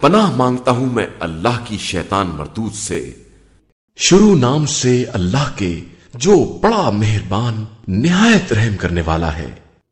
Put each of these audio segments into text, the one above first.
پناہ مانگتا ہوں میں اللہ کی شیطان مردود سے۔ شروع نام سے اللہ کے جو بڑا مہربان، نہایت رحم کرنے والا ہے۔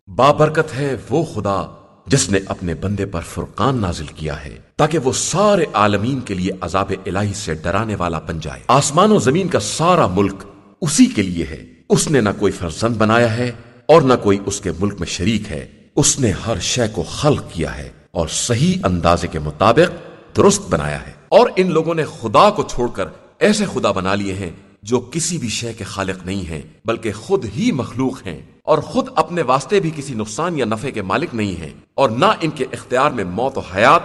بابرکت ہے وہ خدا جس نے اپنے بندے پر فرقان نازل کیا ہے، تاکہ وہ سارے عالمین کے لیے عذاب الہی سے ڈرانے والا بن جائے۔ آسمان و زمین کا سارا ملک اسی کے لیے ہے۔ اس نے نہ کوئی فرزند بنایا ہے اور نہ کوئی اس کے ملک میں شریک ہے۔ اس نے ہر شے کو خلق کیا ہے۔ اور صحیح اندازے کے مطابق درست بنایا ہے۔ اور ان لوگوں نے خدا کو چھوڑ کر ایسے خدا بنا لیے ہیں جو کسی بھی شے کے خالق نہیں ہیں، بلکہ خود ہی مخلوق ہیں۔ اور خود اپنے واسطے بھی کسی نقصان یا نفع کے مالک نہیں ہیں۔ اور نہ ان کے اختیار میں موت و حیات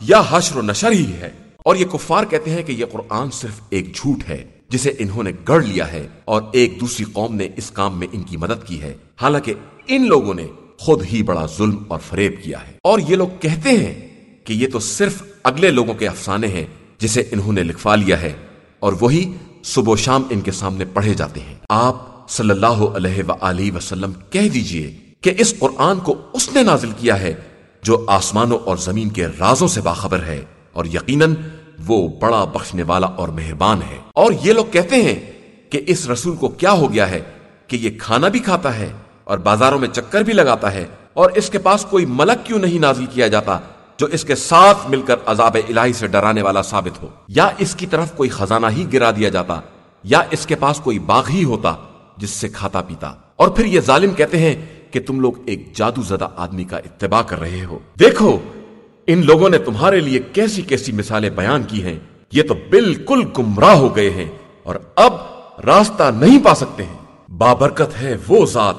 یا حشر و نشر ہی ہے۔ اور یہ کفار کہتے ہیں کہ یہ قرآن صرف ایک جھوٹ ہے جسے انہوں نے گڑ لیا ہے اور ایک دوسری قوم نے اس کام میں ان کی مدد کی ہے۔ حالانکہ ان لوگوں نے خود ہی بڑا ظلم اور فریب کیا ہے۔ اور یہ لوگ کہتے ہیں کہ یہ تو صرف اگلے لوگوں کے افسانے ہیں جسے انہوں نے لکھوا لیا ہے اور وہی صبح و شام ان کے سامنے پڑھے جاتے ہیں۔ آپ صلی اللہ علیہ وآلہ وسلم کہہ دیجیے کہ اس قرآن کو اس نے نازل کیا ہے جو آسمانوں اور زمین کے رازوں سے باخبر ہے اور یقیناً وہ بڑا بخشنے والا اور مہربان ہے۔ اور یہ لوگ کہتے ہیں کہ اس رسول کو کیا ہو گیا ہے کہ یہ کھانا بھی کھاتا ہے اور بازاروں میں چکر بھی لگاتا ہے اور اس کے پاس کوئی ملک کیوں نہیں نازل کیا جاتا جو اس کے ساتھ مل کر عذاب الہی سے ڈرانے والا ثابت ہو؟ یا اس کی طرف کوئی خزانہ ہی گرا دیا جاتا یا اس کے پاس کوئی باغ ہی ہوتا جس سے کھاتا پیتا؟ اور پھر یہ ظالم کہتے ہیں کہ تم لوگ ایک جادو زدہ آدمی کا اتباع کر رہے ہو۔ دیکھو، ان لوگوں نے تمہارے لیے کیسی کیسی مثالیں بیان کی ہیں۔ یہ تو بالکل گمراہ ہو گئے ہیں اور اب راستہ نہیں پا سکتے ہیں۔ بابرکت ہے وہ ذات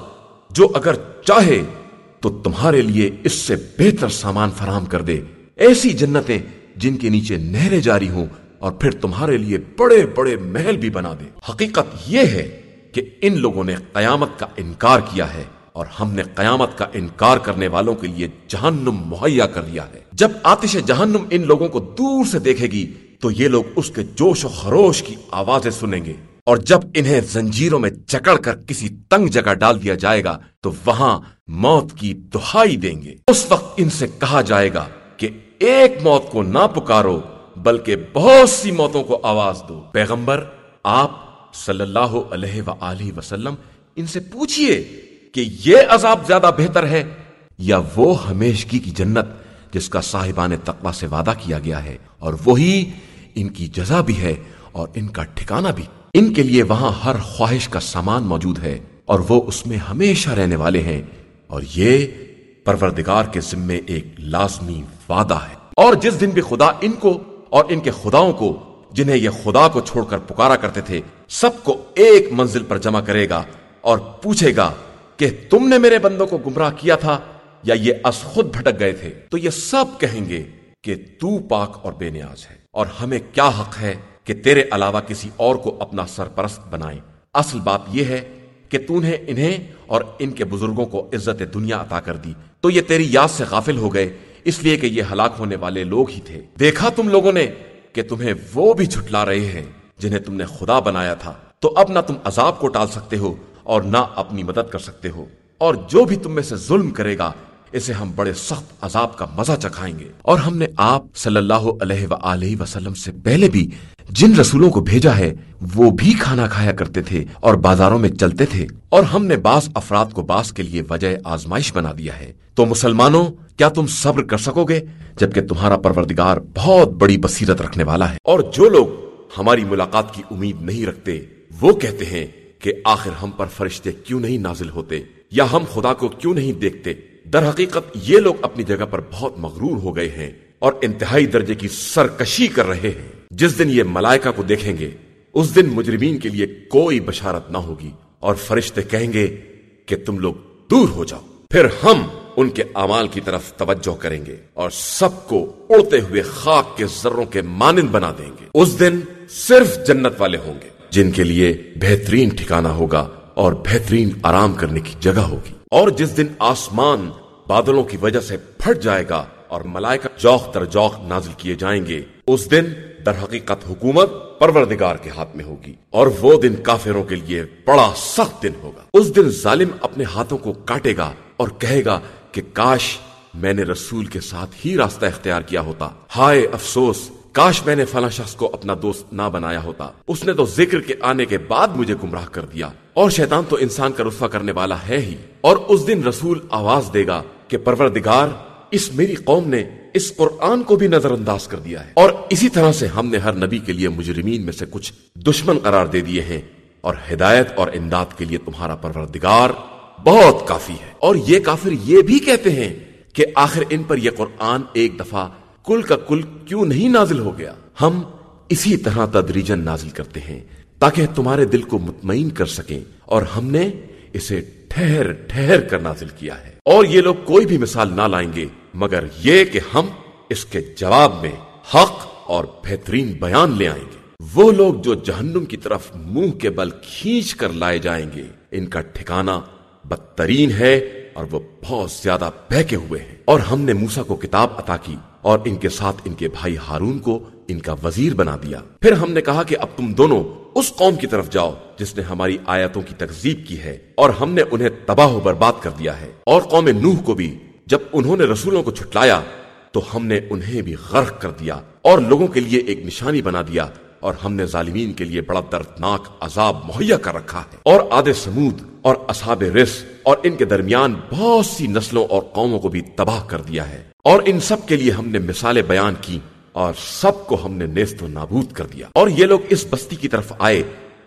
جو اگر چاہے تو تمہارے لیے اس سے بہتر سامان فراہم کر دے۔ ایسی جنتیں جن کے نیچے نہریں جاری ہوں اور پھر تمہارے لیے بڑے بڑے محل بھی بنا دے۔ حقیقت یہ ہے کہ ان لوگوں نے قیامت کا انکار کیا ہے اور ہم نے قیامت کا انکار کرنے والوں کے لیے جہنم مہیا کر لیا ہے۔ جب آتش جہنم ان لوگوں کو دور سے دیکھے گی تو یہ لوگ اس کے جوش و خروش کی آوازیں سنیں گے۔ اور جب انہیں زنجیروں میں چکڑ کر کسی تنگ جگہ ڈال دیا جائے گا، تو وہاں موت کی دہائی دیں گے۔ اس وقت ان سے کہا جائے گا کہ ایک موت کو نہ پکارو، بلکہ بہت سی موتوں کو آواز دو۔ پیغمبر، آپ صلی اللہ علیہ وآلہ وسلم، ان سے پوچھئے کہ یہ عذاب زیادہ بہتر ہے یا وہ ہمیشگی کی جنت جس کا صاحبان تقوی سے وعدہ کیا گیا ہے، اور وہی ان کی جزا بھی ہے اور ان کا ٹھکانہ بھی۔ ان کے لیے وہاں ہر خواہش کا سامان موجود ہے اور وہ اس میں ہمیشہ رہنے والے ہیں۔ اور یہ پروردگار کے ذمے ایک لازمی وعدہ ہے۔ اور جس دن بھی خدا ان کو اور ان کے خداؤں کو، جنہیں یہ خدا کو چھوڑ کر پکارا کرتے تھے، سب کو ایک منزل پر جمع کرے گا اور پوچھے گا کہ تم نے میرے بندوں کو گمراہ کیا تھا یا یہ از خود بھٹک گئے تھے؟ تو یہ سب کہیں گے کہ تو پاک اور بے نیاز ہے۔ اور ہمیں کیا حق ہے کہ تیرے علاوہ کسی اور کو اپنا سرپرست بنائیں اصل بات یہ ہے کہ تو نے انہیں اور ان کے بزرگوں کو عزت دنیا عطا کر دی۔ تو یہ تیری یاد سے غافل ہو گئے، اس لیے کہ یہ ہلاک ہونے والے لوگ ہی تھے۔ دیکھا تم لوگوں نے کہ تمہیں وہ بھی جھٹلا رہے ہیں جنہیں تم نے خدا بنایا تھا۔ تو اب نہ تم عذاب کو ٹال سکتے ہو اور نہ اپنی مدد کر سکتے ہو۔ اور جو بھی تم میں سے ظلم کرے گا اسے ہم بڑے سخت عذاب کا مزہ چکھائیں گے۔ اور ہم نے آپ صلی اللہ علیہ وآلہ وسلم سے پہلے بھی جن رسولوں کو بھیجا ہے، وہ بھی کھانا کھایا کرتے تھے اور بازاروں میں چلتے تھے۔ اور ہم نے بعض افراد کو بعض کے لیے وجہ آزمائش بنا دیا ہے۔ تو مسلمانوں، کیا تم صبر کر سکو گے؟ جبکہ تمہارا پروردگار بہت بڑی بصیرت رکھنے والا ہے۔ اور جو لوگ ہماری ملاقات کی امید نہیں رکھتے، وہ کہتے ہیں کہ آخر ہم پر فرشتے کیوں نہیں نازل ہوتے؟ یا ہم خدا کو کیوں نہیں دیکھتے؟ در حقیقت یہ لوگ اپنی جگہ پر بہت مغرور ہو گئے ہیں اور انتہائی درجے کی سرکشی کر رہے ہیں۔ جس دن یہ ملائکہ کو دیکھیں گے، اس دن مجرمین کے لیے کوئی بشارت نہ ہوگی اور فرشتے کہیں گے کہ تم لوگ دور ہو جاؤ۔ پھر ہم ان کے اعمال کی طرف توجہ کریں گے اور سب کو اڑتے ہوئے خاک کے ذروں کے مانند بنا دیں گے۔ اس دن صرف جنت والے ہوں گے جن کے لیے بہترین ٹھکانہ ہوگا اور بہترین آرام کرنے کی جگہ ہوگی۔ اور جس دن آسمان بادلوں کی وجہ سے پھٹ جائے گا اور ملائکہ جوخ در جوخ نازل کیے جائیں گے۔ اس دن در حقیقت حکومت پروردگار کے ہاتھ میں ہوگی اور وہ دن کافروں کے لیے بڑا سخت دن ہوگا۔ اس دن ظالم اپنے ہاتھوں کو کاٹے گا اور کہے گا کہ کاش میں نے رسول کے ساتھ ہی راستہ اختیار کیا ہوتا۔ ہائے افسوس، کاش میں نے فلاں شخص کو اپنا دوست نہ بنایا ہوتا۔ اس نے تو ذکر کے آنے کے بعد مجھے گمراہ کر دیا۔ اور شیطان تو انسان کا رسوا کرنے والا ہے ہی۔ اور اس دن رسول آواز دے گا کہ پروردگار، اس میری قوم نے اس قرآن کو بھی نظر انداز کر دیا ہے۔ اور اسی طرح سے ہم نے ہر نبی کے لیے مجرمین میں سے کچھ دشمن قرار دے دیے ہیں۔ اور ہدایت اور امداد کے لیے تمہارا پروردگار بہت کافی ہے۔ اور یہ کافر یہ بھی کہتے ہیں کہ آخر ان پر یہ قرآن ایک دفعہ کل کا کل کیوں نہیں نازل ہو گیا؟ ہم اسی طرح تدریجن نازل کرتے ہیں تاکہ تمہارے دل کو مطمئن کر سکیں۔ اور ہم نے اسے ٹھہر ٹھہر کر نازل کیا ہے۔ اور یہ لوگ کوئی بھی مثال نہ لائیں گے، مگر یہ کہ ہم اس کے جواب میں حق اور بہترین بیان لے آئیں گے۔ وہ لوگ جو جہنم کی طرف منہ کے بل کھینچ کر لائے جائیں گے، ان کا ٹھکانہ بدترین ہے اور وہ بہت زیادہ بہکے ہوئے ہیں۔ اور ہم نے موسا کو کتاب عطا کی اور ان کے ساتھ ان کے بھائی ہارون کو ان کا وزیر بنا دیا۔ پھر ہم نے کہا کہ اب تم دونوں اس قوم کی طرف جاؤ جس نے ہماری آیتوں کی تکزیب کی ہے اور ہم نے انہیں تباہ و برباد کر دیا ہے۔ اور قوم نوح کو بھی، جب انہوں نے رسولوں کو چھٹلایا، تو ہم نے انہیں بھی غرق کر دیا اور لوگوں کے لیے ایک نشانی بنا دیا اور ہم نے ظالمین کے لیے بڑا دردناک عذاب مہیا کر رکھا ہے۔ اور آدھے سمود اور اصحاب رس اور ان کے درمیان بہت سی نسلوں اور قوموں کو بھی تباہ کر دیا ہے۔ اور ان سب کے لیے ہم نے مثالیں بیان کی اور سب کو ہم نے نیست و نابود کر دیا۔ اور یہ لوگ اس بستی کی طرف آئے،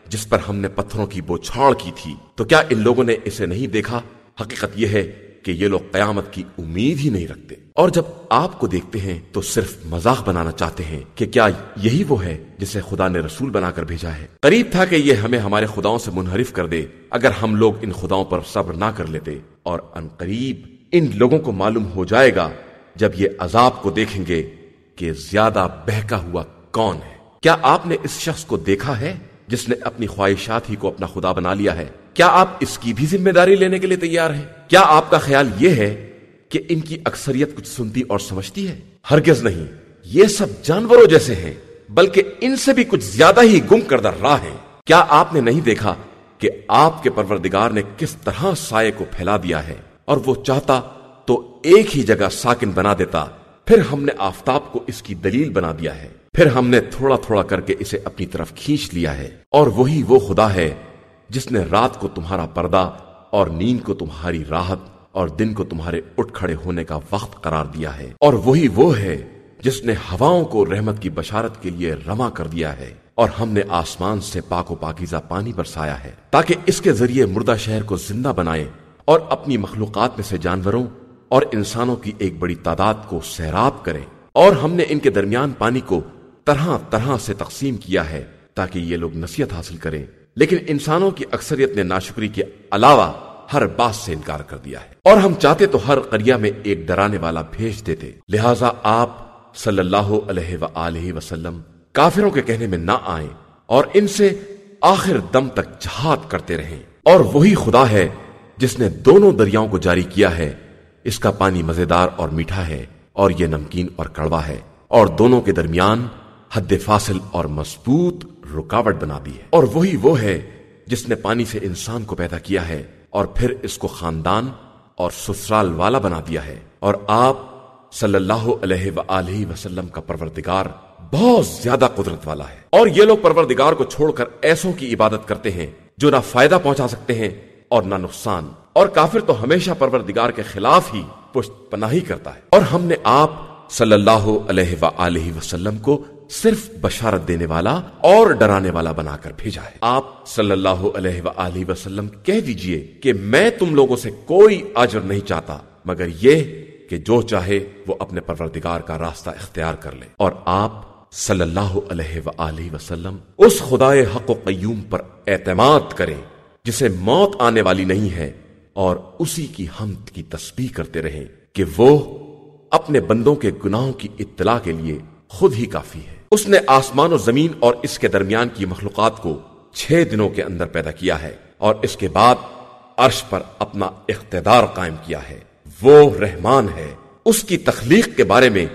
جس پر ہم نے پتھروں کی بوچھاڑ کی تھی۔ تو کیا ان لوگوں نے اسے نہیں دیکھا؟ حقیقت یہ ہے کہ یہ لوگ قیامت کی امید ہی نہیں رکھتے۔ اور جب آپ کو دیکھتے ہیں، تو صرف مزاق بنانا چاہتے ہیں کہ کیا یہی وہ ہے جسے خدا نے رسول بنا کر بھیجا ہے۔ قریب تھا کہ یہ ہمیں ہمارے خداؤں سے منحرف کر دے، اگر ہم لوگ ان خداؤں پر صبر نہ کر لیتے۔ اور ان قریب ان لوگوں کو معلوم ہو جائے گا جب یہ عذاب کو دیکھیں گے۔ کہ زیادہ بہکا ہوا کون ہے؟ کیا آپ نے اس شخص کو دیکھا ہے جس نے اپنی خواہشات ہی کو اپنا خدا بنا لیا ہے؟ کیا آپ اس کی بھی ذمہ داری لینے کے لیے تیار ہیں؟ کیا آپ کا خیال یہ ہے کہ ان کی اکثریت کچھ سنتی اور سمجھتی ہے؟ ہرگز نہیں۔ یہ سب جانوروں جیسے ہیں، بلکہ ان سے بھی کچھ زیادہ ہی گم کردہ راہ ہیں۔ کیا آپ نے نہیں دیکھا کہ آپ کے پروردگار نے کس طرح سائے کو پھیلا دیا ہے اور وہ چاہتا تو ایک ہی جگہ ساکن بنا دیتا پھر ہم نے آفتاب کو اس کی دلیل بنا دیا ہے۔ پھر ہم نے تھوڑا تھوڑا کر کے اسے اپنی طرف کھینچ لیا ہے۔ اور وہی وہ خدا ہے جس نے رات کو تمہارا پردہ اور نیند کو تمہاری راحت اور دن کو تمہارے اٹھ کھڑے ہونے کا وقت قرار دیا ہے۔ اور وہی وہ ہے جس نے ہواؤں کو رحمت کی بشارت کے لیے رما کر دیا ہے۔ اور ہم نے آسمان سے پاک و پاکیزہ پانی برسایا ہے تاکہ اس کے ذریعے مردہ شہر کو زندہ بنائے اور اپنی مخلوقات میں سے جانوروں اور انسانوں کی ایک بڑی تعداد کو سیراب کریں۔ اور ہم نے ان کے درمیان پانی کو طرح طرح سے تقسیم کیا ہے تاکہ یہ لوگ نصیحت حاصل کریں۔ لیکن انسانوں کی اکثریت نے ناشکری کے علاوہ ہر بات سے انکار کر دیا ہے۔ اور ہم چاہتے تو ہر قریہ میں ایک ڈرانے والا بھیج دیتے۔ لہذا آپ صلی اللہ علیہ وآلہ وسلم کافروں کے کہنے میں نہ آئیں اور ان سے آخر دم تک جہاد کرتے رہیں۔ اور وہی خدا ہے جس نے دونوں دریاؤں کو جاری کیا ہے۔ اس کا پانی مزیدار اور میٹھا ہے اور یہ نمکین اور کڑوا ہے اور دونوں کے درمیان حد فاصل اور مضبوط رکاوٹ بنا دی ہے۔ اور وہی وہ ہے جس نے پانی سے انسان کو پیدا کیا ہے اور پھر اس کو خاندان اور سسرال والا بنا دیا ہے۔ اور آپ صلی اللہ علیہ وآلہ وسلم کا پروردگار بہت زیادہ قدرت والا ہے۔ اور یہ لوگ پروردگار کو چھوڑ کر ایسوں کی عبادت کرتے ہیں جو نہ فائدہ پہنچا سکتے ہیں اور نہ نقصان۔ اور کافر تو ہمیشہ پروردگار کے خلاف ہی پشت پناہی کرتا ہے۔ اور ہم نے آپ صلی اللہ علیہ وآلہ وسلم کو صرف بشارت دینے والا اور ڈرانے والا بنا کر بھیجا ہے۔ آپ صلی اللہ علیہ وآلہ وسلم کہہ دیجیے کہ میں تم لوگوں سے کوئی اجر نہیں چاہتا، مگر یہ کہ جو چاہے وہ اپنے پروردگار کا راستہ اختیار کر لے۔ اور آپ صلی اللہ علیہ وآلہ وسلم اس خدا حق و قیوم پر اعتماد کریں، جسے موت آنے والی نہیں ہے۔ اور اسی کی حمد کی تسبیح کرتے رہیں کہ وہ اپنے بندوں کے گناہوں کی اطلاع کے لیے خود ہی کافی ہے۔ اس نے آسمان و زمین اور اس کے درمیان کی مخلوقات کو چھ دنوں کے اندر پیدا کیا ہے اور اس کے بعد عرش پر اپنا اقتدار قائم کیا ہے۔ وہ رحمان ہے۔ اس کی تخلیق کے بارے میں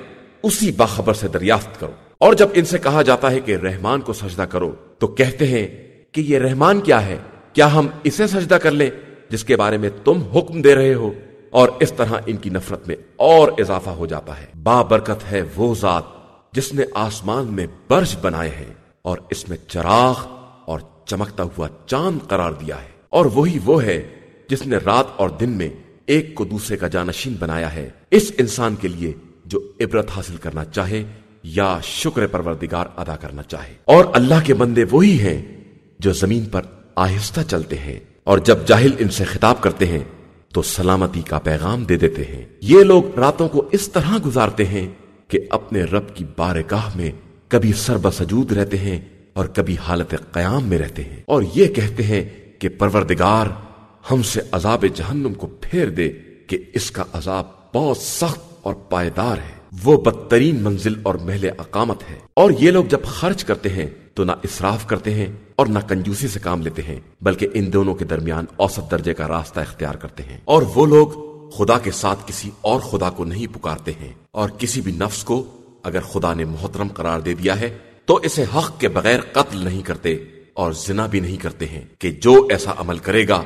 اسی باخبر سے دریافت کرو۔ اور جب ان سے کہا جاتا ہے کہ رحمان کو سجدہ کرو تو کہتے ہیں کہ یہ رحمان کیا ہے؟ کیا ہم اسے سجدہ کر لیں؟ جس کے بارے میں تم حکم دے رہے ہو اور اس طرح ان کی نفرت میں اور اضافہ ہو جاتا ہے۔ با برکت ہے وہ ذات جس نے آسمان میں برج بنائے ہیں اور اس میں چراغ اور چمکتا ہوا چاند قرار دیا ہے۔ اور وہی وہ ہے جس نے رات اور دن میں ایک کو دوسرے کا جانشین بنایا ہے۔ اس انسان کے لیے جو عبرت حاصل کرنا چاہے یا شکر پروردگار ادا کرنا چاہے۔ اور اللہ کے بندے وہی ہیں جو زمین پر آہستہ چلتے ہیں۔ اور جب جاہل ان سے خطاب کرتے ہیں تو سلامتی کا پیغام دے دیتے ہیں۔ یہ لوگ راتوں کو اس طرح گزارتے ہیں کہ اپنے رب کی بارگاہ میں کبھی سرب سجود رہتے ہیں اور کبھی حالت قیام میں رہتے ہیں۔ اور یہ کہتے ہیں کہ پروردگار ہم سے عذاب جہنم کو پھیر دے کہ اس کا عذاب بہت سخت اور پائیدار ہے۔ وہ بدترین منزل اور محل اقامت ہے۔ اور یہ لوگ جب خرچ کرتے ہیں تو نہ اسراف کرتے ہیں اور نہ کنجوسی سے کام لیتے ہیں، بلکہ ان دونوں کے درمیان اوسط درجے کا راستہ اختیار کرتے ہیں۔ اور وہ لوگ خدا کے ساتھ کسی اور خدا کو نہیں پکارتے ہیں۔ اور کسی بھی نفس کو اگر خدا نے محترم قرار دے دیا ہے، تو اسے حق کے بغیر قتل نہیں کرتے اور زنا بھی نہیں کرتے ہیں کہ جو ایسا عمل کرے گا،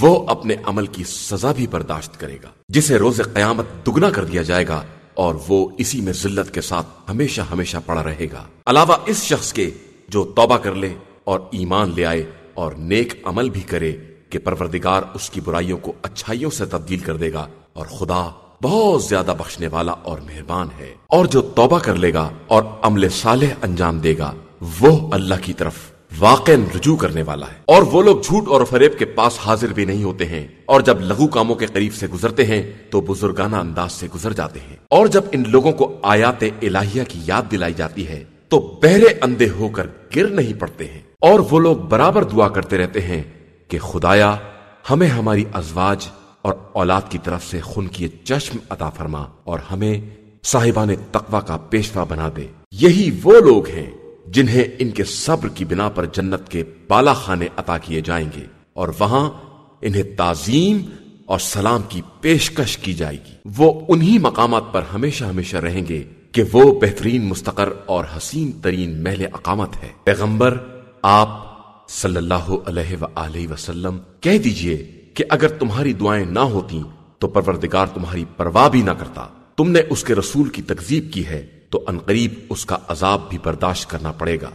وہ اپنے عمل کی سزا بھی برداشت کرے گا۔ جسے روز قیامت دگنا کر دیا جائے گا اور وہ اسی میں ذلت کے ساتھ ہمیشہ ہمیشہ پڑا رہے گا۔ علاوہ اس شخص کے جو توبہ کر لے اور ایمان لے آئے اور نیک عمل بھی کرے کہ پروردگار اس کی برائیوں کو اچھائیوں سے تبدیل کر دے گا اور خدا بہت زیادہ بخشنے والا اور مہربان ہے۔ اور جو توبہ کر لے گا اور عمل صالح انجام دے گا، وہ اللہ کی طرف واقع رجوع کرنے والا ہے۔ اور وہ لوگ جھوٹ اور فریب کے پاس حاضر بھی نہیں ہوتے ہیں۔ اور جب لغو کاموں کے قریب سے گزرتے ہیں، تو بزرگانہ انداز سے گزر جاتے ہیں۔ اور جب ان لوگوں کو آیات الہیہ کی یاد دلائی جاتی ہے، تو بہرے اندھے ہو کر گر نہیں پڑتے ہیں۔ اور وہ لوگ برابر دعا کرتے رہتے ہیں کہ خدایا ہمیں ہماری ازواج اور اولاد کی طرف سے خون کی چشم عطا فرما اور ہمیں صاحبان تقوی کا پیشوا بنا دے۔ یہی وہ لوگ ہیں جنہیں ان کے صبر کی بنا پر جنت کے بالا خانے عطا کیے جائیں گے اور وہاں انہیں تعظیم اور سلام کی پیشکش کی جائے گی۔ وہ انہی مقامات پر ہمیشہ ہمیشہ رہیں گے کہ وہ بہترین، مستقر اور حسین ترین محل اقامت ہے۔ پیغمبر آپ صلی اللہ علیہ وآلہ وسلم کہہ دیجیے کہ اگر تمہاری دعائیں نہ ہوتی تو پروردگار تمہاری پرواہ بھی نہ کرتا۔ تم نے اس کے رسول کی تکذیب کی ہے تو انقریب اس کا عذاب بھی برداشت کرنا پڑے گا۔